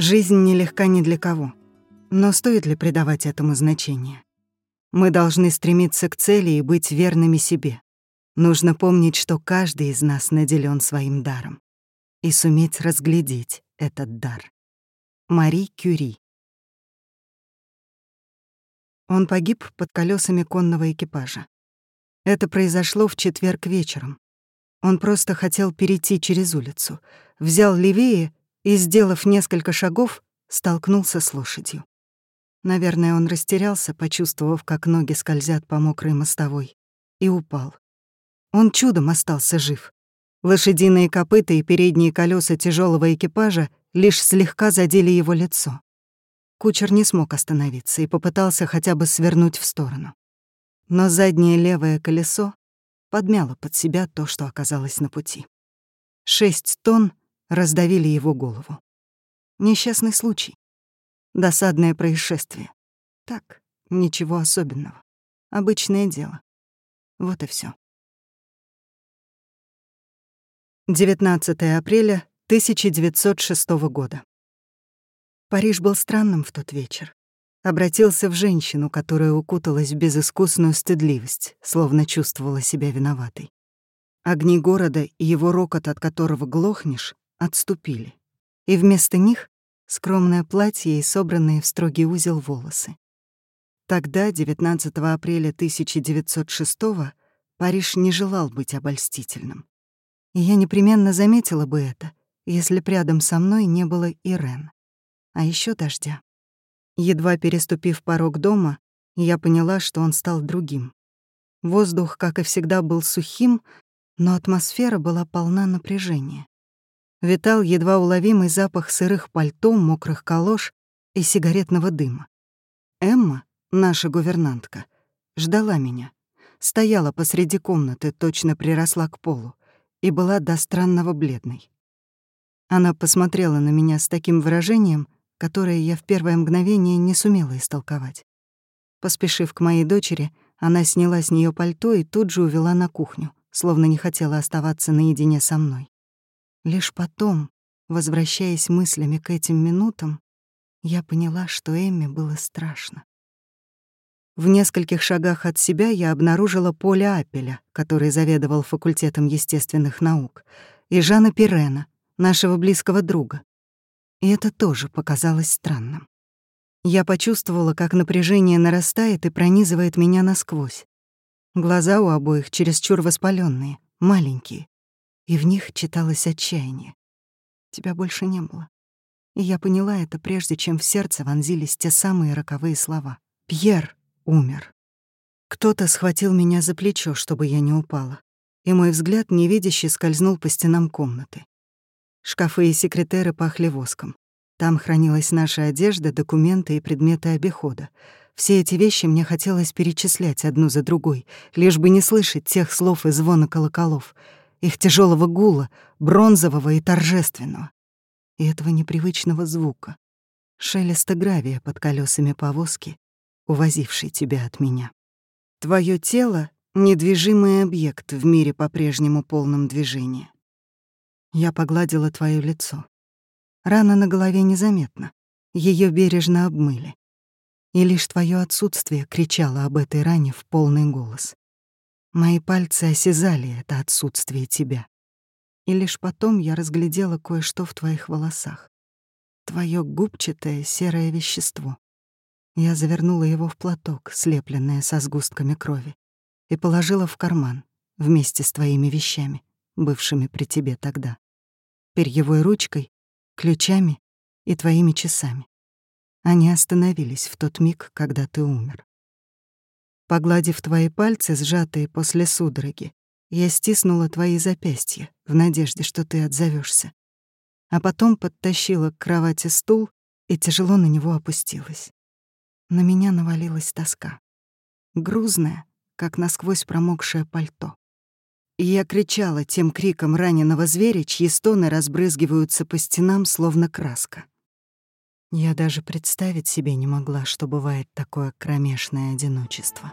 Жизнь нелегка ни для кого. Но стоит ли придавать этому значение? Мы должны стремиться к цели и быть верными себе. Нужно помнить, что каждый из нас наделен своим даром. И суметь разглядеть этот дар. Мари Кюри Он погиб под колесами конного экипажа. Это произошло в четверг вечером. Он просто хотел перейти через улицу, взял левее и, сделав несколько шагов, столкнулся с лошадью. Наверное, он растерялся, почувствовав, как ноги скользят по мокрой мостовой, и упал. Он чудом остался жив. Лошадиные копыта и передние колеса тяжелого экипажа лишь слегка задели его лицо. Кучер не смог остановиться и попытался хотя бы свернуть в сторону. Но заднее левое колесо подмяло под себя то, что оказалось на пути. Шесть тонн раздавили его голову. Несчастный случай. Досадное происшествие. Так, ничего особенного. Обычное дело. Вот и все. 19 апреля 1906 года. Париж был странным в тот вечер. Обратился в женщину, которая укуталась в безыскусную стыдливость, словно чувствовала себя виноватой. Огни города и его рокот, от которого глохнешь, отступили. И вместо них — скромное платье и собранные в строгий узел волосы. Тогда, 19 апреля 1906 Париж не желал быть обольстительным. И я непременно заметила бы это, если б рядом со мной не было Ирен. А еще дождя. Едва переступив порог дома, я поняла, что он стал другим. Воздух, как и всегда, был сухим, но атмосфера была полна напряжения. Витал едва уловимый запах сырых пальто, мокрых колош и сигаретного дыма. Эмма, наша гувернантка, ждала меня. Стояла посреди комнаты, точно приросла к полу, и была до странного бледной. Она посмотрела на меня с таким выражением, которое я в первое мгновение не сумела истолковать. Поспешив к моей дочери, она сняла с нее пальто и тут же увела на кухню, словно не хотела оставаться наедине со мной. Лишь потом, возвращаясь мыслями к этим минутам, я поняла, что Эмме было страшно. В нескольких шагах от себя я обнаружила Поля Апеля, который заведовал факультетом естественных наук, и Жана Пирена, нашего близкого друга. И это тоже показалось странным. Я почувствовала, как напряжение нарастает и пронизывает меня насквозь. Глаза у обоих чересчур воспаленные, маленькие, и в них читалось отчаяние. Тебя больше не было. И я поняла это, прежде чем в сердце вонзились те самые роковые слова. «Пьер умер». Кто-то схватил меня за плечо, чтобы я не упала, и мой взгляд невидяще скользнул по стенам комнаты. Шкафы и секретеры пахли воском. Там хранилась наша одежда, документы и предметы обихода. Все эти вещи мне хотелось перечислять одну за другой, лишь бы не слышать тех слов и звона колоколов — их тяжелого гула, бронзового и торжественного, и этого непривычного звука, шелеста гравия под колесами повозки, увозившей тебя от меня. Твое тело — недвижимый объект в мире по-прежнему полном движения. Я погладила твое лицо. Рана на голове незаметна, ее бережно обмыли. И лишь твое отсутствие кричало об этой ране в полный голос. Мои пальцы осязали это отсутствие тебя. И лишь потом я разглядела кое-что в твоих волосах. Твое губчатое серое вещество. Я завернула его в платок, слепленное со сгустками крови, и положила в карман вместе с твоими вещами, бывшими при тебе тогда. Перьевой ручкой, ключами и твоими часами. Они остановились в тот миг, когда ты умер. Погладив твои пальцы, сжатые после судороги, я стиснула твои запястья в надежде, что ты отзовешься, а потом подтащила к кровати стул и тяжело на него опустилась. На меня навалилась тоска. Грузная, как насквозь промокшее пальто. И я кричала тем криком раненого зверя, чьи стоны разбрызгиваются по стенам, словно краска. Я даже представить себе не могла, что бывает такое кромешное одиночество.